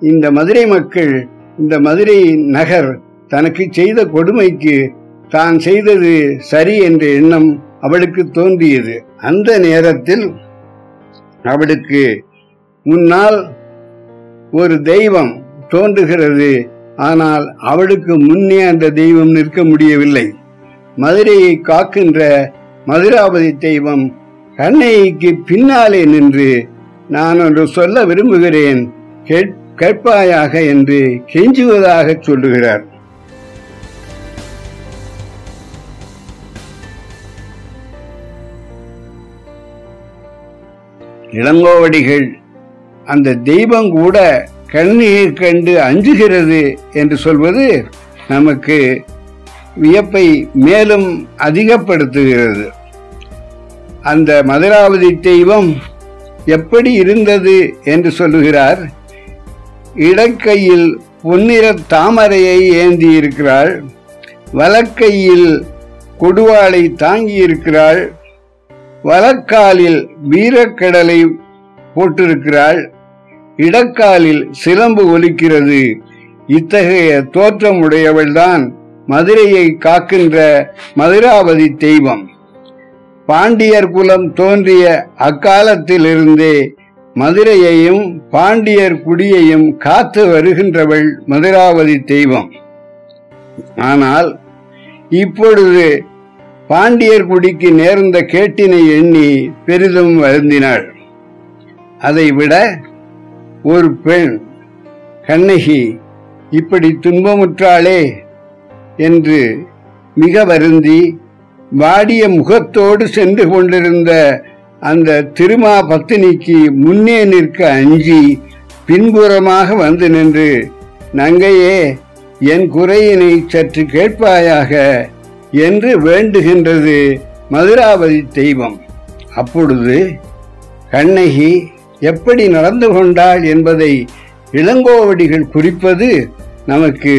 இந்த மதுரை மக்கள் இந்த மதுரை நகர் தனக்கு செய்த கொடுமைக்கு தான் செய்தது சரி என்ற எண்ணம் அவளுக்கு தோன்றியது. அந்த நேரத்தில் அவளுக்கு முன்னால் ஒரு தெய்வம் தோன்றுகிறது. ஆனால் அவளுக்கு முன்னே அந்த தெய்வம் நிற்க முடியவில்லை. மதுரையை காக்கின்ற மதுராபதி தெய்வம் கண்ணைக்கு பின்னாலே நின்று நான் ஒன்று சொல்ல விரும்புகிறேன். கேட்- கேட்பாயாக என்று கெஞ்சுவதாக சொல்லுகிறார். இளங்கோவடிகள் அந்த தெய்வம் கூட கண்ணியை கண்டு அஞ்சுகிறது என்று சொல்வது நமக்கு வியப்பை மேலும் அதிகப்படுத்துகிறது. அந்த மதுராவதி தெய்வம் எப்படி இருந்தது என்று சொல்லுகிறார். இடக்கையில் பொன்னிற தாமரையை ஏந்தி இருக்கிறாள் வலக்கையில் கொடுவாளை தாங்கி இருக்கிறாள் வலக்காலில் வீரக்கடலை போட்டிருக்கிறாள். இடக்காலில் சிலம்பு ஒலிக்கிறது. இத்தகைய தோற்றம் உடையவள்தான் மதுரையை காக்கின்ற மதுராவதி தெய்வம். பாண்டியர் குலம் தோன்றிய அக்காலத்திலிருந்தே மதுரையையும் பாண்டியர் குடியையும் காத்து வருகின்றவள் மதுராவதி தெய்வம். ஆனால் இப்பொழுது பாண்டியர் குடிக்கு நேர்ந்த கேட்டினை எண்ணி பெரிதும் வருந்தினாள். அதைவிட ஒரு பெண் கண்ணகி இப்படி துன்பமுற்றாளே என்று மிக வருந்தி வாடிய முகத்தோடு சென்று கொண்டிருந்த அந்த திருமா பத்தினிக்கு முன்னே நிற்க அஞ்சி பின்புறமாக வந்து நின்று நங்கையே என் குறையினை சற்று கேட்பாயாக என்று வேண்டுகின்றது மதுராபதி தெய்வம். அப்பொழுது கண்ணகி எப்படி நடந்து கொண்டாள் என்பதை இளங்கோவடிகள் குறிப்பது நமக்கு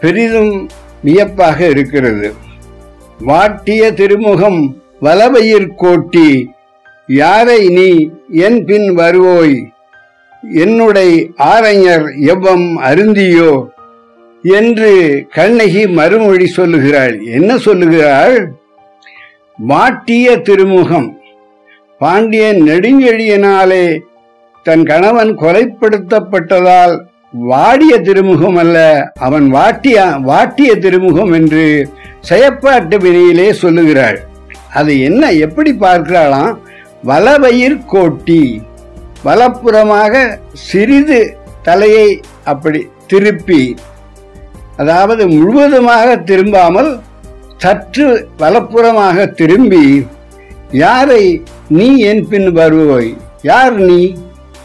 பெரிதும் வியப்பாக இருக்கிறது. வாட்டிய திருமுகம் வலவையிற் கோட்டி யாரை நீ என் பின் வருவோய்? என்னுடை ஆரைஞர் எவ்வம் அருந்தியோ? என்று கண்ணகி மறுமொழி சொல்லுகிறாள். என்ன சொல்லுகிறாள்? வாட்டிய திருமுகம் பாண்டியன் நெடுஞ்செழியனாலே தன் கணவன் கொலைப்படுத்தப்பட்டதால் வாடிய திருமுகம் அல்ல அவன் வாட்டிய வாட்டிய திருமுகம் என்று செயற்பாட்டு வினையிலே சொல்லுகிறாள். அது என்ன எப்படி பார்க்கிறாளாம்? வலவயிர் கோட்டி வலப்புறமாக சிறிது தலையை அப்படி திருப்பி அதாவது முழுவதுமாக திரும்பாமல் சற்று வலப்புறமாக திரும்பி யாரை நீ என் பின் வருவோய்? யார் நீ?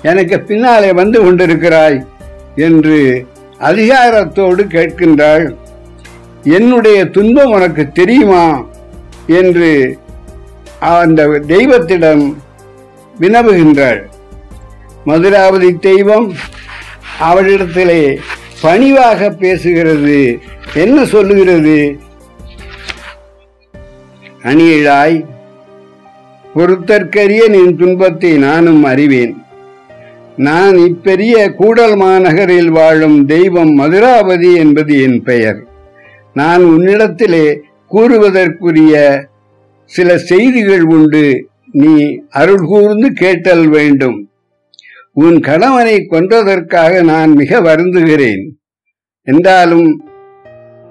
எனக்கு பின்னாலே வந்து கொண்டிருக்கிறாய். என்று அதிகாரத்தோடு கேட்கின்றாள். என்னுடைய துன்பம் உனக்கு தெரியுமா? என்று அந்த தெய்வத்திடம் வினவுகின்றாள். மதுராவதி தெய்வம் அவளிடத்திலே பணிவாக பேசுகிறது. என்ன சொல்லுகிறது? அணியிழாய் பொறுத்தற்கரிய நின் துன்பத்தை நானும் அறிவேன். நான் இப்பெரிய கூடல் மாநகரில் வாழும் தெய்வம் மதுராபதி என்பது என் பெயர். நான் உன்னிடத்திலே கூறுவதற்குரிய சில செய்திகள் உண்டு. நீ அருள் கூர்ந்து கேட்டல் வேண்டும். உன் கணவனை கொன்றதற்காக நான் மிக வருந்துகிறேன். என்றாலும்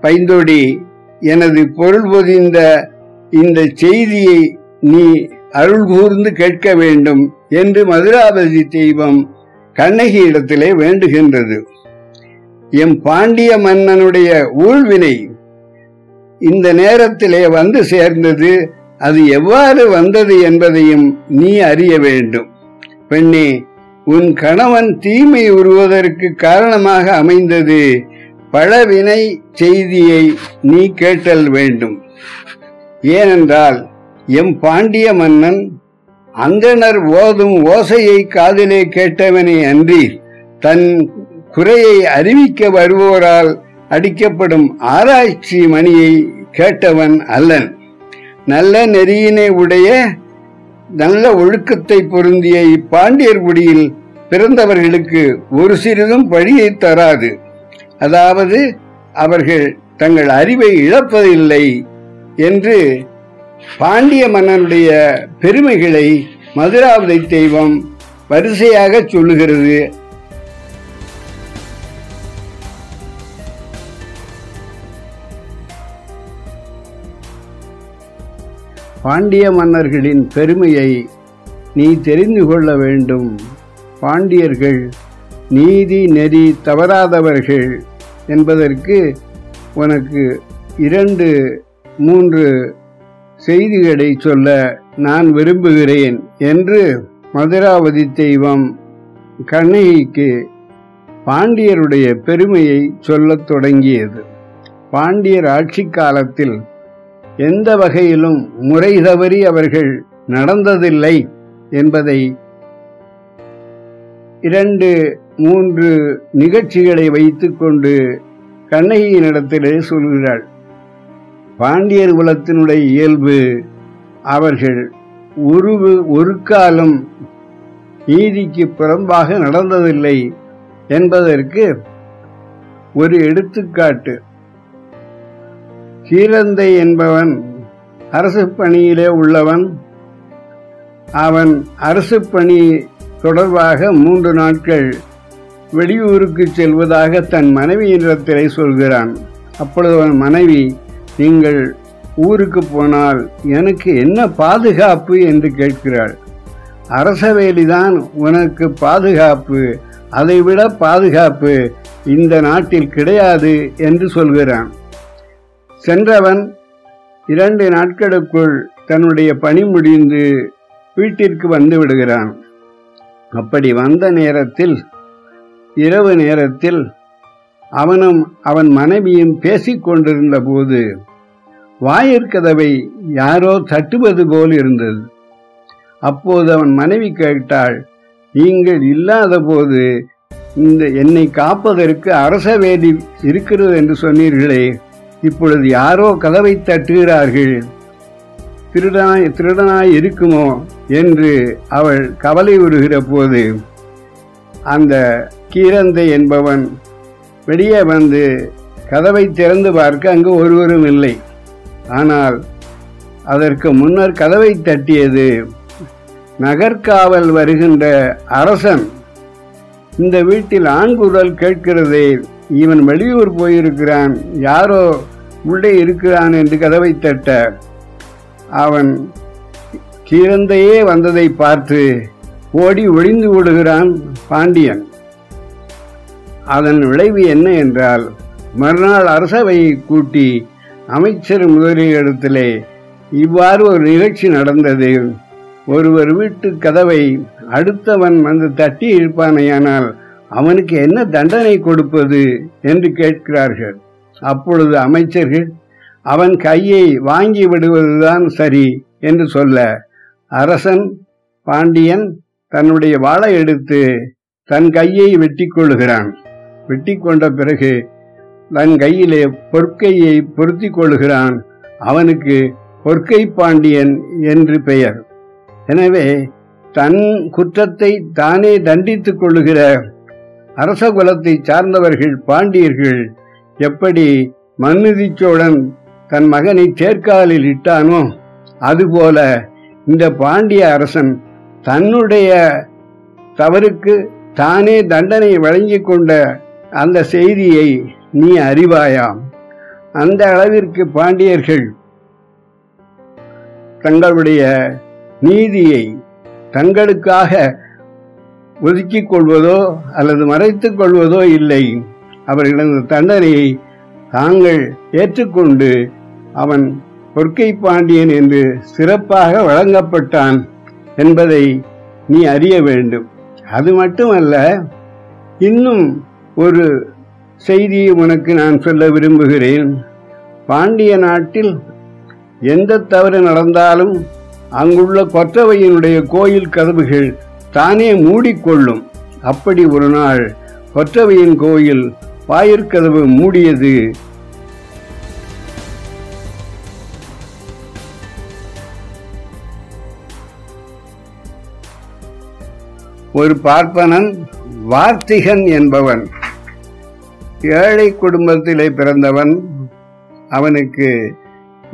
பைந்தொடி எனது பொருள் பொதிந்த இந்த செய்தியை நீ அருள் கூர்ந்து கேட்க வேண்டும் என்று மதுராபதி தெய்வம் கண்ணகியிடத்திலே வேண்டுகின்றது. எம் பாண்டிய மன்னனுடைய ஊழ்வினை இந்த நேரத்திலே வந்து சேர்ந்தது அது எவ்வாறு வந்தது என்பதையும் நீ அறிய வேண்டும். பெண்ணே உன் கணவன் தீமை உருவதற்கு காரணமாக அமைந்தது பழவினை செய்தியை நீ கேட்டல் வேண்டும். ஏனென்றால் எம் பாண்டிய மன்னன் அங்கனர் ஓதும் ஓசையை காதிலே கேட்டவனே அன்றி தன் குறையை அறிவிக்க வருவோரால் அடிக்கப்படும் ஆராய்ச்சி மணியை கேட்டவன் அல்லன். நல்ல நெறியினை உடைய நல்ல ஒழுக்கத்தை பொருந்திய இப்பாண்டியர் குடியில் பிறந்தவர்களுக்கு ஒரு சிறிதும் பழியை தராது. அதாவது அவர்கள் தங்கள் அறிவை இழப்பதில்லை என்று பாண்டிய மன்னனுடைய பெருமைகளை மதுராவதி தெய்வம் வரிசையாக சொல்லுகிறது. பாண்டிய மன்னர்களின் பெருமையை நீ தெரிந்து கொள்ள வேண்டும். பாண்டியர்கள் நீதி நெறி தவறாதவர்கள் என்பதற்கு உனக்கு இரண்டு மூன்று செய்திகளை சொல்ல நான் விரும்புகிறேன் என்று மதுராவதி தெய்வம் கண்ணகிக்கு பாண்டியருடைய பெருமையை சொல்லத் தொடங்கியது. பாண்டியர் ஆட்சி காலத்தில் எந்த வகையிலும் முறை தவறி அவர்கள் நடந்ததில்லை என்பதை இரண்டு மூன்று நிகழ்ச்சிகளை வைத்துக்கொண்டு கண்ணகியினிடத்திலே சொல்கிறாள். பாண்டியர் குலத்தினுடைய இயல்பு அவர்கள் ஒரு ஒரு காலம் நீதிக்கு புறம்பாக நடந்ததில்லை என்பதற்கு ஒரு எடுத்துக்காட்டு. சீரந்தை என்பவன் அரசு பணியிலே உள்ளவன். அவன் அரசு பணி தொடர்பாக மூன்று நாட்கள் வெளியூருக்கு செல்வதாக தன் மனைவியிடத்திலே சொல்கிறான். அப்பொழுது அவன் மனைவி நீங்கள் ஊருக்கு போனால் எனக்கு என்ன பாதுகாப்பு என்று கேட்கிறாள். அரசவேலிதான் உனக்கு பாதுகாப்பு. அதைவிட பாதுகாப்பு இந்த நாட்டில் கிடையாது என்று சொல்கிறான். சென்றவன் இரண்டு நாட்களுக்குள் தன்னுடைய பணி முடிந்து வீட்டிற்கு வந்து விடுகிறான். அப்படி வந்த நேரத்தில் இரவு நேரத்தில் அவனும் அவன் மனைவியும் பேசிக் கொண்டிருந்த போது வாயிற்கதவை யாரோ தட்டுவது போல் இருந்தது. அப்போது அவன் மனைவி கேட்டாள் நீங்கள் இல்லாத போது இந்த என்னை காப்பதற்கு அரச வேதி இருக்கிறது என்று சொன்னீர்களே இப்பொழுது யாரோ கதவை தட்டுகிறார்கள். திருடனாய் திருடனாய் இருக்குமோ? என்று அவள் கவலை உறுகிற போது அந்த கீரந்தை என்பவன் வெளியே வந்து கதவை திறந்து பார்க்க அங்கு ஒருவரும் இல்லை. ஆனால் அதற்கு முன்னர் கதவை தட்டியது நகர்காவல் வருகின்ற அரசன். இந்த வீட்டில் ஆண் குரல் கேட்கிறதே இவன் வெளியூர் போயிருக்கிறான் யாரோ உள்ளே இருக்கிறான் என்று கதவை தட்ட அவன் கீரந்தையே வந்ததை பார்த்து ஓடி ஒளிந்து விடுகிறான் பாண்டியன். அதன் விளைவு என்ன என்றால் மறுநாள் அரசவையை கூட்டி அமைச்சர் முதலியிடத்திலே இவ்வாறு ஒரு நிகழ்ச்சி நடந்தது. ஒருவர் வீட்டு கதவை அடுத்தவன் வந்து தட்டி இருப்பானையானால் அவனுக்கு என்ன தண்டனை கொடுப்பது என்று கேட்கிறார்கள். அப்பொழுது அமைச்சர்கள் அவன் கையை வாங்கி விடுவதுதான் சரி என்று சொல்ல அரசன் பாண்டியன் தன்னுடைய வாளை எடுத்து தன் கையை வெட்டி கொள்ளுகிறான். வெட்டி கொண்ட பிறகு தன் கையிலே பொற்கையை பொருத்தி கொள்கிறான் அவனுக்கு பொற்கை பாண்டியன் என்று பெயர். எனவே தன் குற்றத்தை தானே தண்டித்துக் கொள்ளுகிற அரச குலத்தை சார்ந்தவர்கள் பாண்டியர்கள் எப்படி மன்னுதி சோழன் தன் மகனை தேர்காலில் இட்டானோ அதுபோல இந்த பாண்டிய அரசன் தன்னுடைய தவறுக்கு தானே தண்டனை வழங்கிக் கொண்ட அந்த செய்தியை நீ அறிவாயாம். அந்த அளவிற்கு பாண்டியர்கள் தங்களுடைய நீதியை தங்களுக்காக ஒதுக்கிக் கொள்வதோ அல்லது மறைத்துக் கொள்வதோ இல்லை. அவர்களது தண்டனையை தாங்கள் ஏற்றுக்கொண்டு அவன் பொற்கை பாண்டியன் என்று சிறப்பாக வழங்கப்பட்டான் என்பதை நீ அறிய வேண்டும். அது மட்டுமல்ல இன்னும் ஒரு செய்தியை உனக்கு நான் சொல்ல விரும்புகிறேன். பாண்டிய நாட்டில் எந்த தவறு நடந்தாலும் அங்குள்ள கொற்றவையினுடைய கோயில் கதவுகள் தானே மூடிக்கொள்ளும். அப்படி ஒரு நாள் கொற்றவையின் கோயில் வாயிற்கதவு மூடியது. ஒரு பார்ப்பனன் வார்த்திகன் என்பவன். ஏழை குடும்பத்திலே பிறந்தவன் அவனுக்கு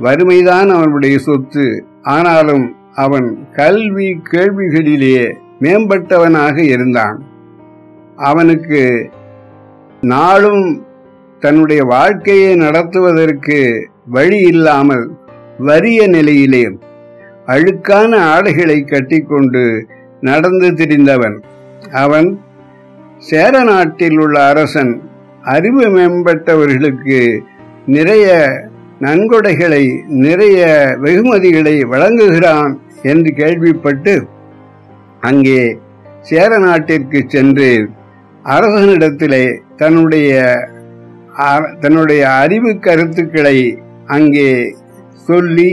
வறுமைதான் அவனுடைய சொத்து. ஆனாலும் அவன் கல்வி கேள்விகளிலேயே மேம்பட்டவனாக இருந்தான். அவனுக்கு நாளும் தன்னுடைய வாழ்க்கையை நடத்துவதற்கு வழி இல்லாமல் வறிய நிலையிலே அழுக்கான ஆடைகளை கட்டிக்கொண்டு நடந்து திரிந்தவன். அவன் சேர நாட்டில் உள்ள அரசன் அறிவு மேம்பட்டவர்களுக்கு நிறைய நன்கொடைகளை நிறைய வெகுமதிகளை வழங்குகிறான் என்று கேள்விப்பட்டு அங்கே சேர நாட்டிற்கு சென்று அரசனிடத்திலே தன்னுடைய தன்னுடைய அறிவு கருத்துக்களை அங்கே சொல்லி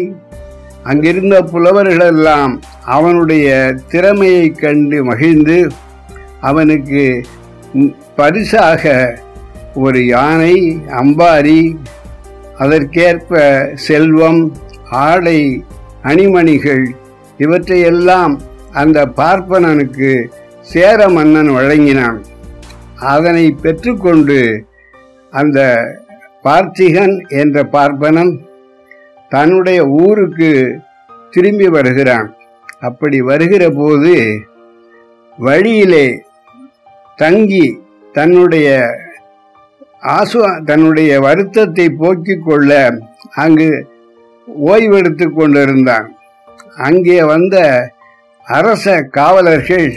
அங்கிருந்த புலவர்களெல்லாம் அவனுடைய திறமையை கண்டு மகிழ்ந்து அவனுக்கு பரிசாக ஒரு யானை அம்பாரி அதற்கேற்ப செல்வம் ஆடை அணிமணிகள் இவற்றையெல்லாம் அந்த பார்ப்பனனுக்கு சேர மன்னன் வழங்கினான். அதனை பெற்றுக்கொண்டு அந்த பார்த்திகன் என்ற பார்ப்பனன் தன்னுடைய ஊருக்கு திரும்பி வருகிறான். அப்படி வருகிற போது வழியிலே தங்கி தன்னுடைய ஆசு தன்னுடைய வருத்தத்தை போக்கிக் கொள்ள அங்கு ஓய்வெடுத்து கொண்டிருந்தான். அங்கே வந்த அரச காவலர்கள்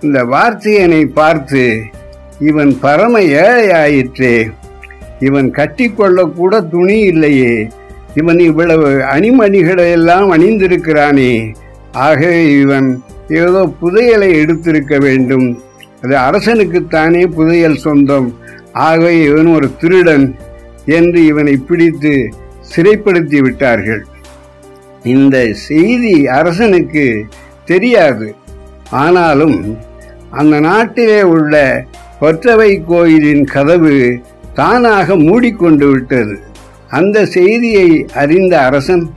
இந்த வார்த்தையனை பார்த்து இவன் பரம ஏழையாயிற்றே. இவன் கட்டிக்கொள்ளக்கூட துணி இல்லையே. இவன் இவ்வளவு அணிமணிகளை எல்லாம் அணிந்திருக்கிறானே. ஆகவே இவன் ஏதோ புதையலை எடுத்திருக்க வேண்டும். அது அரசனுக்குத்தானே புதையல் சொந்தம். ஆகவே இவன் ஒரு திருடன் என்று இவனை பிடித்து சிறைப்படுத்தி விட்டார்கள். இந்த செய்தி அரசனுக்கு தெரியாது. ஆனாலும் அந்த நாட்டிலே உள்ள கொற்றவை கோயிலின் கதவு தானாக மூடிக்கொண்டு விட்டது. அந்த செய்தியை அறிந்த அரசன்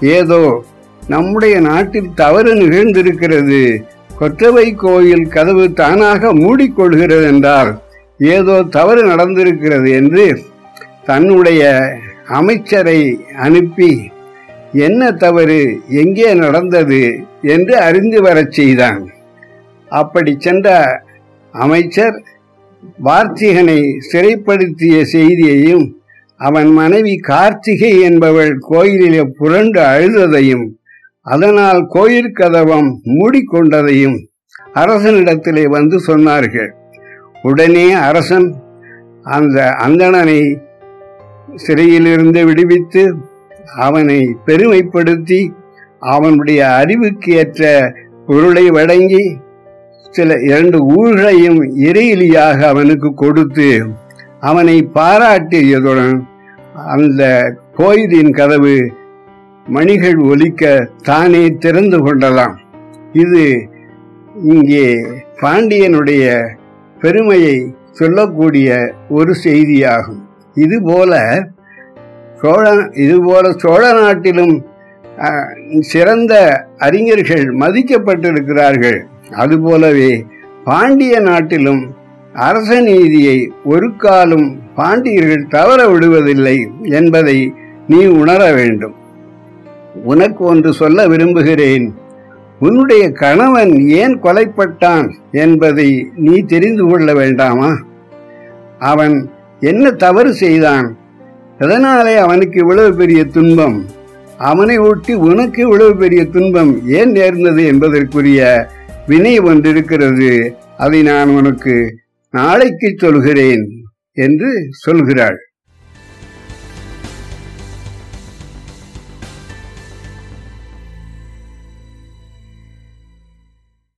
ஏதோ நம்முடைய நாட்டில் தவறு நிகழ்ந்திருக்கிறது. கொற்றவை கோயில் கதவு தானாக மூடிக்கொள்கிறது என்றால் ஏதோ தவறு நடந்திருக்கிறது என்று தன்னுடைய அமைச்சரை அனுப்பி என்ன தவறு? எங்கே நடந்தது? என்று அறிந்து வரச் செய்தான். அப்படி சென்ற அமைச்சர் வார்த்திகனை சிறைப்படுத்திய செய்தியையும் அவன் மனைவி கார்த்திகை என்பவள் கோயிலிலே புரண்டு அழுததையும் அதனால் கோயில் கதவம் மூடிக்கொண்டதையும் அரசனிடத்திலே வந்து சொன்னார்கள். உடனே அரசன் அந்த அந்தணனை சிறையிலிருந்து விடுவித்து அவனை பெருமைப்படுத்தி அவனுடைய அறிவுக்கு ஏற்ற பொருளை வழங்கி சில இரண்டு ஊர்களையும் இறையிலியாக அவனுக்கு கொடுத்து அவனை பாராட்டியதுடன் அந்த கோயிலின் கதவு மணிகள் ஒலிக்க தானே திறந்து கொண்டலாம் இது இங்கே பாண்டியனுடைய பெருமையை சொல்லக்கூடிய ஒரு செய்தியாகும். இதுபோல சோழ இதுபோல சோழ நாட்டிலும் சிறந்த அறிஞர்கள் மதிக்கப்பட்டிருக்கிறார்கள். அதுபோலவே பாண்டிய நாட்டிலும் அரச நீதியை ஒரு காலம் பாண்டியர்கள் தவற விடுவதில்லை என்பதை நீ உணர வேண்டும். உனக்கு ஒன்று சொல்ல விரும்புகிறேன். உன்னுடைய கணவன் ஏன் கொலைப்பட்டான் என்பதை நீ தெரிந்து கொள்ள வேண்டாமா? அவன் என்ன தவறு செய்தான்? எதனாலே அவனுக்கு இவ்வளவு பெரிய துன்பம்? அவனை ஒட்டி உனக்கு இவ்வளவு பெரிய துன்பம் ஏன் நேர்ந்தது என்பதற்குரிய வினை ஒன்றிருக்கிறது. அதை நான் உனக்கு நாளைக்கு சொல்கிறேன் என்று சொல்கிறாள்.